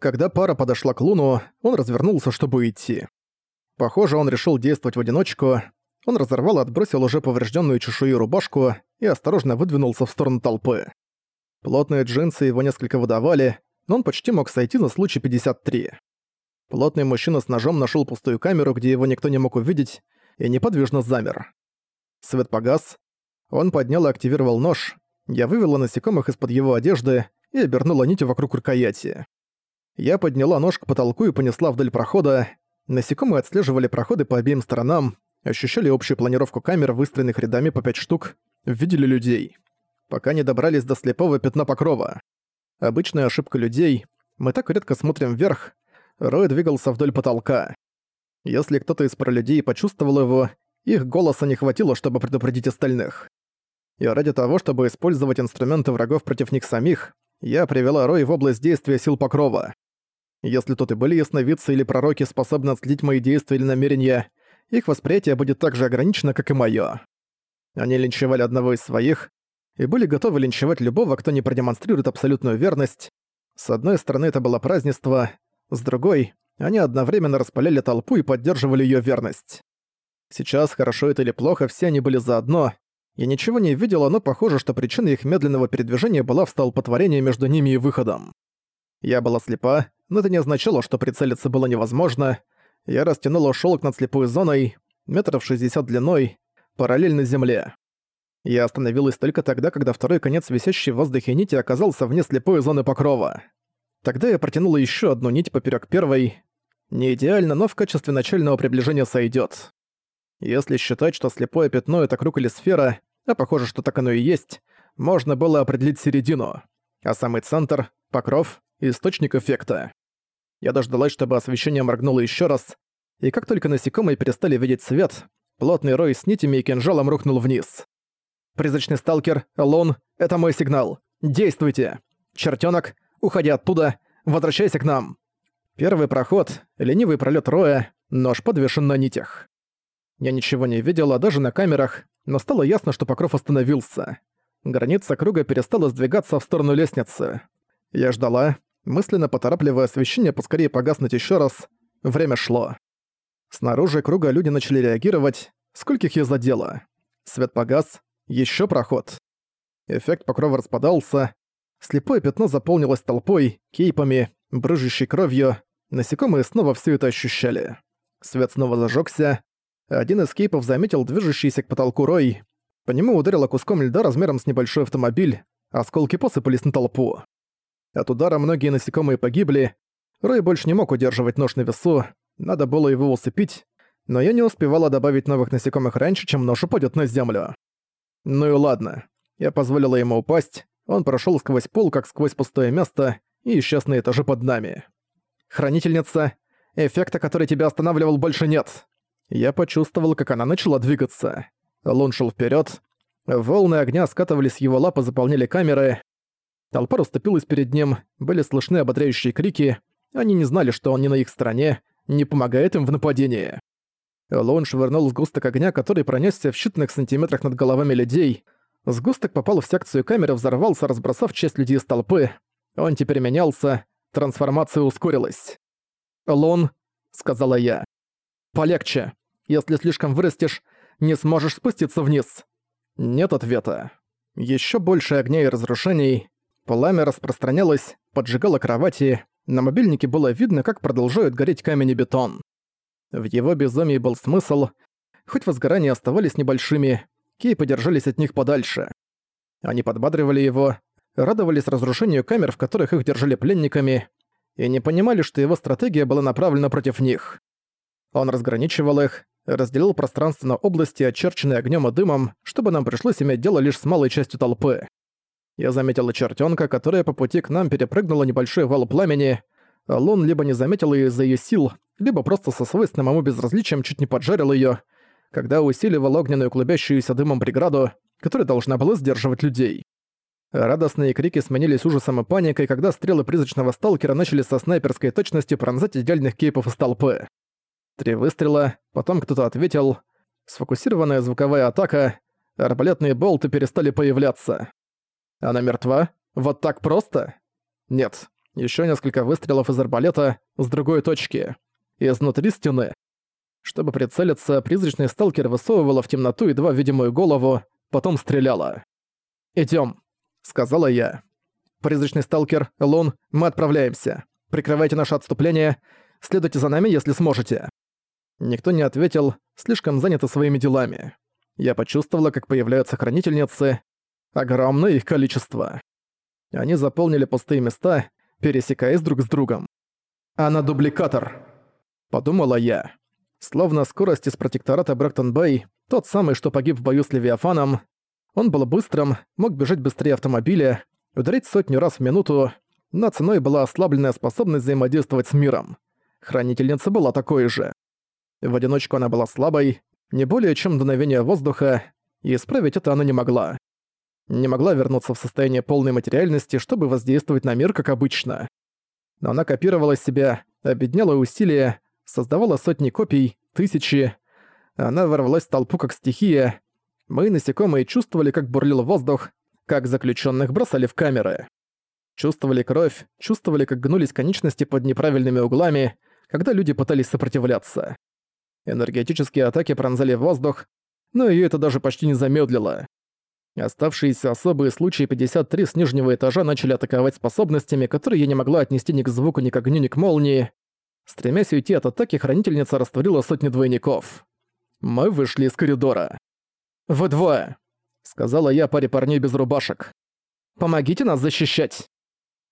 Когда пара подошла к Луну, он развернулся, чтобы идти. Похоже, он решил действовать в одиночку. Он разорвал и отбросил уже поврежденную чешую рубашку и осторожно выдвинулся в сторону толпы. Плотные джинсы его несколько выдавали, но он почти мог сойти на случай 53. Плотный мужчина с ножом нашел пустую камеру, где его никто не мог увидеть, и неподвижно замер. Свет погас. Он поднял и активировал нож. Я вывела насекомых из-под его одежды и обернула нитью вокруг рукояти. Я подняла нож к потолку и понесла вдоль прохода. Насекомые отслеживали проходы по обеим сторонам, ощущали общую планировку камер, выстроенных рядами по пять штук, видели людей. Пока не добрались до слепого пятна покрова. Обычная ошибка людей. Мы так редко смотрим вверх. Рой двигался вдоль потолка. Если кто-то из пролюдей почувствовал его, их голоса не хватило, чтобы предупредить остальных. И ради того, чтобы использовать инструменты врагов против них самих, я привела Рой в область действия сил покрова. Если тут и были ясновидцы или пророки, способны отследить мои действия или намерения, их восприятие будет так же ограничено, как и моё. Они линчевали одного из своих и были готовы линчевать любого, кто не продемонстрирует абсолютную верность. С одной стороны, это было празднество, с другой, они одновременно распаляли толпу и поддерживали её верность. Сейчас, хорошо это или плохо, все они были заодно. Я ничего не видела, но похоже, что причина их медленного передвижения была в столпотворении между ними и выходом. Я была слепа, но это не означало, что прицелиться было невозможно. Я растянула шелк над слепой зоной, метров 60 длиной, параллельно земле. Я остановилась только тогда, когда второй конец висящей в воздухе нити оказался вне слепой зоны покрова. Тогда я протянула еще одну нить поперек первой. Не идеально, но в качестве начального приближения сойдет. Если считать, что слепое пятно — это круг или сфера, а похоже, что так оно и есть, можно было определить середину, а самый центр — покров, источник эффекта. Я дождалась, чтобы освещение моргнуло еще раз, и как только насекомые перестали видеть свет, плотный рой с нитями и кинжалом рухнул вниз. «Призрачный сталкер, Лон, это мой сигнал. Действуйте! Чертёнок, уходи оттуда, возвращайся к нам!» Первый проход, ленивый пролет роя, нож подвешен на нитях. Я ничего не видела даже на камерах, но стало ясно, что покров остановился. Граница круга перестала сдвигаться в сторону лестницы. Я ждала, мысленно поторапливая освещение поскорее погаснуть еще раз. Время шло. Снаружи круга люди начали реагировать. Скольких я задела? Свет погас. Еще проход. Эффект покрова распадался. Слепое пятно заполнилось толпой, кейпами, брыжущей кровью. Насекомые снова все это ощущали. Свет снова зажегся. Один из кейпов заметил движущийся к потолку рой. По нему ударило куском льда размером с небольшой автомобиль. Осколки посыпались на толпу. От удара многие насекомые погибли. Рой больше не мог удерживать нож на весу, надо было его усыпить, но я не успевала добавить новых насекомых раньше, чем нож упадет на землю. Ну и ладно. Я позволила ему упасть, он прошел сквозь пол, как сквозь пустое место, и исчез на этаже под нами. «Хранительница, эффекта, который тебя останавливал, больше нет». Я почувствовал, как она начала двигаться. Лун шел вперед. Волны огня скатывались с его лапы, заполняли камеры. Толпа расступилась перед ним, были слышны ободряющие крики. Они не знали, что он не на их стороне, не помогает им в нападении. Лоун швырнул сгусток огня, который пронесся в считанных сантиметрах над головами людей. Сгусток попал в секцию камеры, взорвался, разбросав часть людей из толпы. Он теперь менялся, трансформация ускорилась. «Лон», — сказала я, — «полегче. Если слишком вырастешь, не сможешь спуститься вниз». Нет ответа. Еще больше огня и разрушений. Пламя распространялось, поджигало кровати, на мобильнике было видно, как продолжают гореть камень и бетон. В его безумии был смысл, хоть возгорания оставались небольшими, Кей подержались от них подальше. Они подбадривали его, радовались разрушению камер, в которых их держали пленниками, и не понимали, что его стратегия была направлена против них. Он разграничивал их, разделил пространство на области, очерченные огнем и дымом, чтобы нам пришлось иметь дело лишь с малой частью толпы. Я заметила чертенка, которая по пути к нам перепрыгнула небольшой вал пламени. Лун либо не заметил ее из-за ее сил, либо просто со свойственным ему безразличием чуть не поджарил ее, когда усиливал огненную клубящуюся дымом преграду, которая должна была сдерживать людей. Радостные крики сменились ужасом и паникой, когда стрелы призрачного сталкера начали со снайперской точностью пронзать идеальных кейпов из толпы. Три выстрела, потом кто-то ответил. Сфокусированная звуковая атака, арбалетные болты перестали появляться. Она мертва? Вот так просто? Нет. еще несколько выстрелов из арбалета с другой точки, изнутри стены. Чтобы прицелиться, призрачный сталкер высовывала в темноту едва видимую голову, потом стреляла. «Идём», — сказала я. «Призрачный сталкер, Лун, мы отправляемся. Прикрывайте наше отступление, следуйте за нами, если сможете». Никто не ответил, слишком заняты своими делами. Я почувствовала, как появляются хранительницы. Огромное их количество. Они заполнили пустые места, пересекаясь друг с другом. «Она дубликатор», — подумала я. Словно скорость из протектората Брэктон-Бэй, тот самый, что погиб в бою с Левиафаном. Он был быстрым, мог бежать быстрее автомобиля, ударить сотню раз в минуту, но ценой была ослабленная способность взаимодействовать с миром. Хранительница была такой же. В одиночку она была слабой, не более чем дуновение воздуха, и исправить это она не могла. Не могла вернуться в состояние полной материальности, чтобы воздействовать на мир, как обычно. Но она копировала себя, объединяла усилия, создавала сотни копий, тысячи. Она ворвалась в толпу как стихия. Мы, насекомые, чувствовали, как бурлил воздух, как заключенных бросали в камеры. Чувствовали кровь, чувствовали, как гнулись конечности под неправильными углами, когда люди пытались сопротивляться. Энергетические атаки пронзали воздух, но её это даже почти не замедлило. Оставшиеся особые случаи 53 с нижнего этажа начали атаковать способностями, которые я не могла отнести ни к звуку, ни к огню, ни к молнии. Стремясь уйти от атаки, хранительница растворила сотни двойников. Мы вышли из коридора. «Вы двое», — сказала я паре парней без рубашек. «Помогите нас защищать».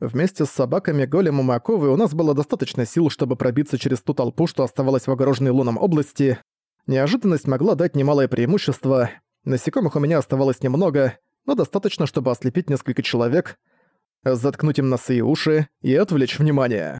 Вместе с собаками, големом и оковой у нас было достаточно сил, чтобы пробиться через ту толпу, что оставалась в огороженной луном области. Неожиданность могла дать немалое преимущество. Насекомых у меня оставалось немного, но достаточно, чтобы ослепить несколько человек, заткнуть им носы и уши и отвлечь внимание.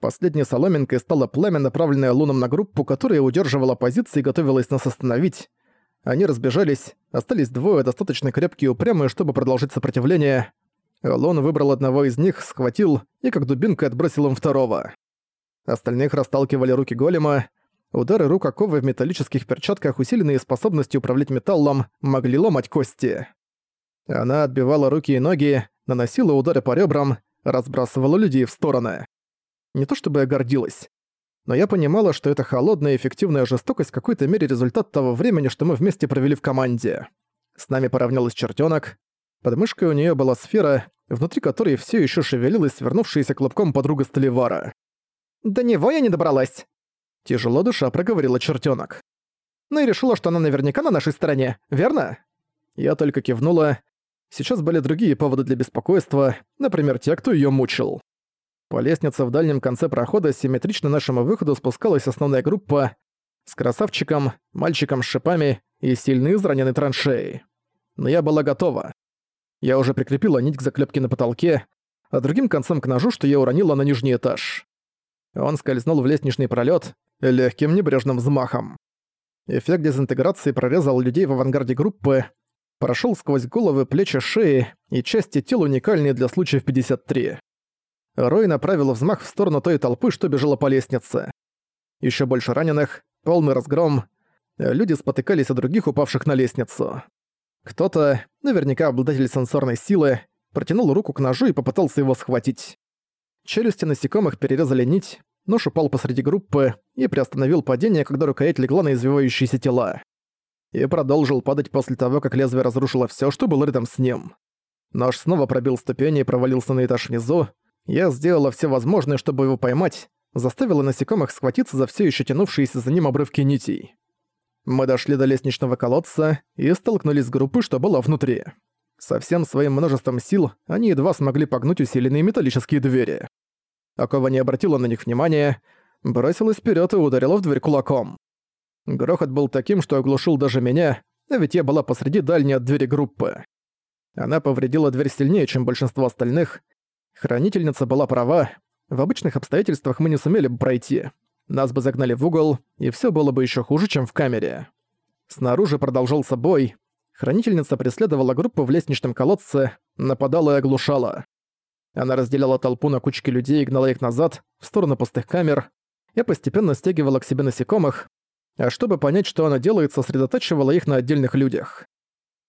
Последней соломинкой стало пламя, направленное луном на группу, которая удерживала позиции и готовилась нас остановить. Они разбежались, остались двое, достаточно крепкие и упрямые, чтобы продолжить сопротивление. Лон выбрал одного из них, схватил и как дубинкой отбросил им второго. Остальных расталкивали руки голема. Удары рук оковы в металлических перчатках, усиленные способностью управлять металлом, могли ломать кости. Она отбивала руки и ноги, наносила удары по ребрам, разбрасывала людей в стороны. Не то чтобы я гордилась, но я понимала, что это холодная эффективная жестокость в какой-то мере результат того времени, что мы вместе провели в команде. С нами поравнялась чертенок. Под мышкой у нее была сфера, внутри которой все еще шевелилась свернувшаяся клубком подруга Столивара. «До него я не добралась!» Тяжело душа проговорила чертенок. «Ну и решила, что она наверняка на нашей стороне, верно?» Я только кивнула. Сейчас были другие поводы для беспокойства, например, те, кто ее мучил. По лестнице в дальнем конце прохода симметрично нашему выходу спускалась основная группа с красавчиком, мальчиком с шипами и сильно израненной траншеей. Но я была готова. Я уже прикрепила нить к заклепке на потолке, а другим концом к ножу, что я уронила на нижний этаж. Он скользнул в лестничный пролет легким небрежным взмахом. Эффект дезинтеграции прорезал людей в авангарде группы, прошел сквозь головы, плечи, шеи и части тел уникальные для случаев 53. Рой направил взмах в сторону той толпы, что бежала по лестнице. Еще больше раненых, полный разгром. Люди спотыкались о других, упавших на лестницу. Кто-то, наверняка обладатель сенсорной силы, протянул руку к ножу и попытался его схватить. Челюсти насекомых перерезали нить, нож упал посреди группы и приостановил падение, когда рукоять легла на извивающиеся тела. И продолжил падать после того, как лезвие разрушило все, что было рядом с ним. Нож снова пробил ступени и провалился на этаж внизу. Я сделала все возможное, чтобы его поймать, заставила насекомых схватиться за все еще тянувшиеся за ним обрывки нитей. Мы дошли до лестничного колодца и столкнулись с группой, что была внутри. Со всем своим множеством сил они едва смогли погнуть усиленные металлические двери. Акова не обратила на них внимания, бросилась вперед и ударила в дверь кулаком. Грохот был таким, что оглушил даже меня, а ведь я была посреди дальней от двери группы. Она повредила дверь сильнее, чем большинство остальных. Хранительница была права, в обычных обстоятельствах мы не сумели бы пройти. Нас бы загнали в угол, и все было бы еще хуже, чем в камере. Снаружи продолжался бой. Хранительница преследовала группу в лестничном колодце, нападала и оглушала. Она разделяла толпу на кучки людей и гнала их назад, в сторону пустых камер. Я постепенно стягивала к себе насекомых, а чтобы понять, что она делает, сосредотачивала их на отдельных людях.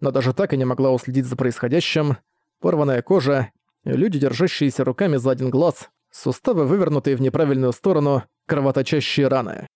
Но даже так я не могла уследить за происходящим. Порванная кожа, Люди, держащиеся руками за один глаз, суставы вывернутые в неправильную сторону, кровоточащие раны.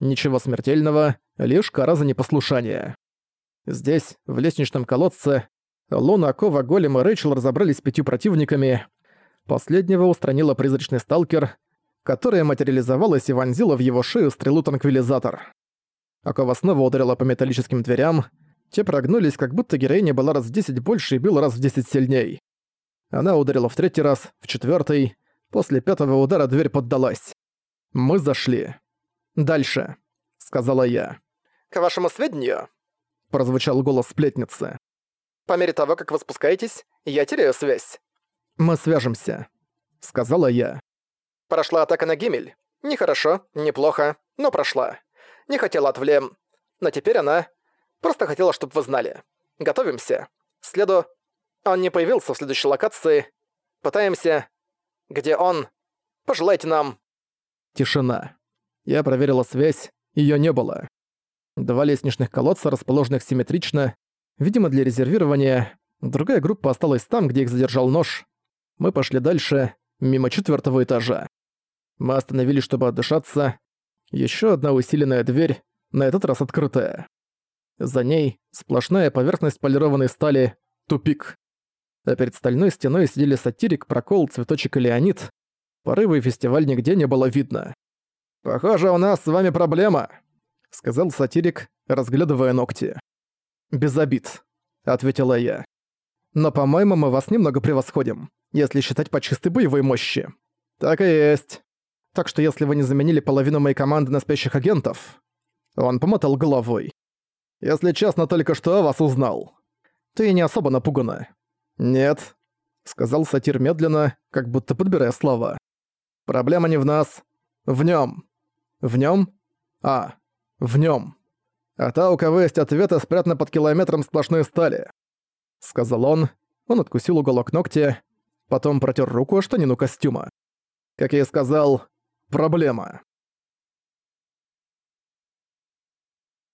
Ничего смертельного, лишь кара за непослушание. Здесь, в лестничном колодце, Луна, Кова, Голем и Рэйчел разобрались с пятью противниками. Последнего устранила призрачный сталкер, которая материализовалась и вонзила в его шею стрелу-танквилизатор. Акова снова ударила по металлическим дверям, те прогнулись, как будто героиня была раз в 10 больше и била раз в 10 сильней. Она ударила в третий раз, в четвертый. После пятого удара дверь поддалась. Мы зашли. «Дальше», — сказала я. «К вашему сведению», — прозвучал голос сплетницы. «По мере того, как вы спускаетесь, я теряю связь». «Мы свяжемся», — сказала я. «Прошла атака на Гимель. Нехорошо, неплохо, но прошла. Не хотела отвлем... Но теперь она... Просто хотела, чтобы вы знали. Готовимся. Следу... Он не появился в следующей локации. Пытаемся... Где он? Пожелайте нам...» Тишина. Я проверила связь, её не было. Два лестничных колодца, расположенных симметрично, видимо, для резервирования. Другая группа осталась там, где их задержал нож. Мы пошли дальше, мимо четвёртого этажа. Мы остановились, чтобы отдышаться. Ещё одна усиленная дверь, на этот раз открытая. За ней сплошная поверхность полированной стали, тупик. А перед стальной стеной сидели сатирик, прокол, цветочек и леонид. Порывы и фестиваль нигде не было видно. «Похоже, у нас с вами проблема», — сказал сатирик, разглядывая ногти. «Без обид», — ответила я. «Но, по-моему, мы вас немного превосходим, если считать по чистой боевой мощи». «Так и есть. Так что если вы не заменили половину моей команды на спящих агентов...» Он помотал головой. «Если честно, только что о вас узнал. Ты не особо напугана». «Нет», — сказал сатир медленно, как будто подбирая слова. «Проблема не в нас. В нем. В нем? А, в нем. А та, у кого есть ответы, спрятана под километром сплошной стали. Сказал он. Он откусил уголок ногтя, потом протер руку штанину костюма. Как я и сказал, проблема.